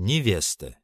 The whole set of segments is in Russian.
Невеста.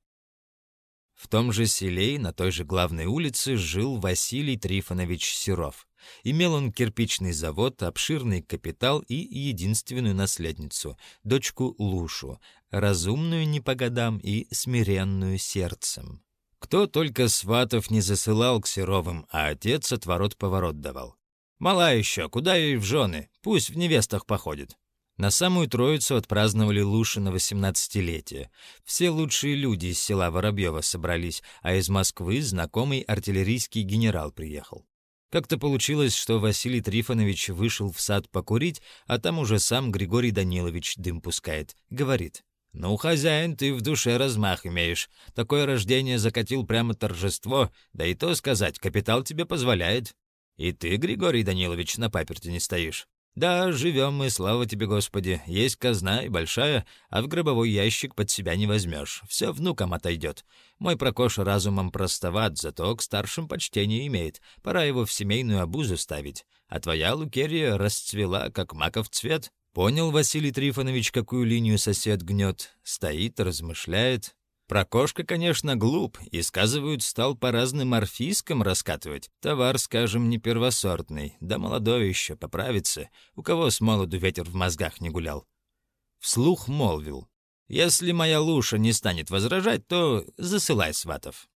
В том же селе, на той же главной улице, жил Василий Трифонович Серов. Имел он кирпичный завод, обширный капитал и единственную наследницу, дочку Лушу, разумную не по годам и смиренную сердцем. Кто только сватов не засылал к Серовым, а отец отворот-поворот давал. Мала еще, куда ей в жены, пусть в невестах походит. На самую Троицу отпраздновали Лушина восемнадцатилетие. Все лучшие люди из села Воробьева собрались, а из Москвы знакомый артиллерийский генерал приехал. Как-то получилось, что Василий Трифонович вышел в сад покурить, а там уже сам Григорий Данилович дым пускает. Говорит, «Ну, хозяин, ты в душе размах имеешь. Такое рождение закатил прямо торжество, да и то сказать, капитал тебе позволяет. И ты, Григорий Данилович, на паперте не стоишь. Да, живем мы, слава тебе, Господи. Есть казна и большая, а в гробовой ящик под себя не возьмешь. Все внукам отойдет. Мой Прокош разумом простоват, зато к старшим почтение имеет. Пора его в семейную обузу ставить. А твоя Лукерия расцвела, как маков цвет. Понял Василий Трифонович, какую линию сосед гнет. Стоит, размышляет. Прокошка, конечно, глуп, и, сказывают, стал по разным орфискам раскатывать. Товар, скажем, не первосортный, да молодой еще, поправится, у кого с молоду ветер в мозгах не гулял. Вслух молвил. «Если моя Луша не станет возражать, то засылай сватов».